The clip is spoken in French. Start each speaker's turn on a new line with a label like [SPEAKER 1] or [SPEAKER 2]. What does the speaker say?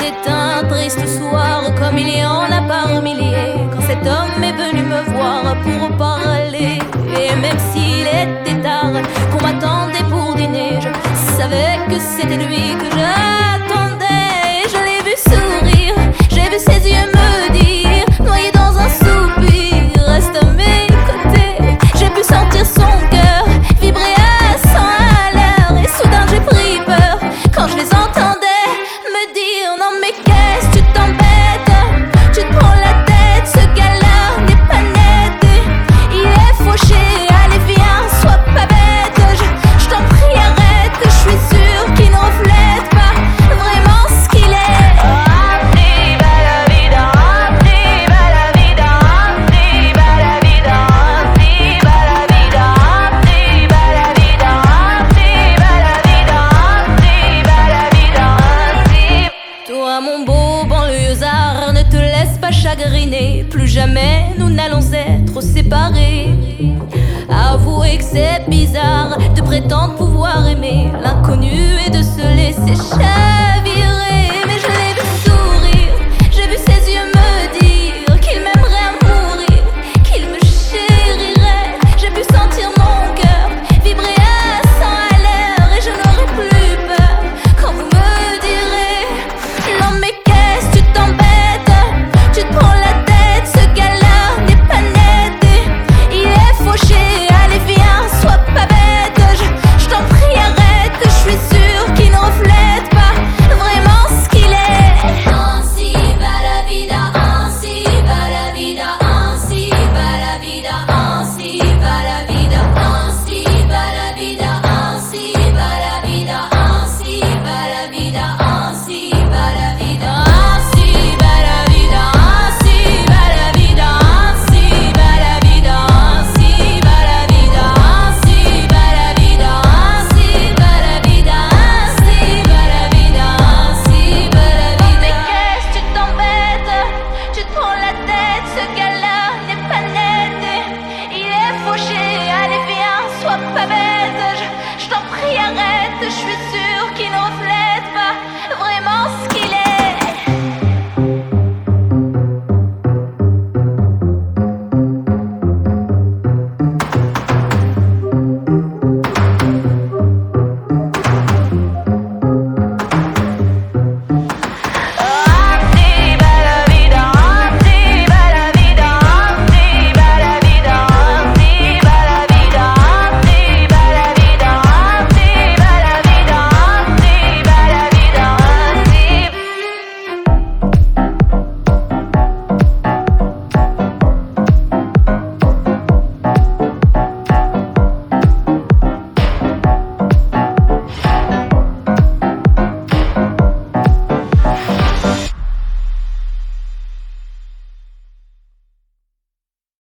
[SPEAKER 1] C'était un triste soir, comme il y en a par milliers. Quand cet homme est venu me voir pour parler. Et même s'il était tard, qu'on m'attendait pour dîner, je savais que c'était lui que j'attendais. Je l'ai vu sourire, j'ai vu ses yeux me Plus jamais nous n'allons être séparés. Avouez que c'est bizarre de prétendre pouvoir aimer l'inconnu et de se laisser.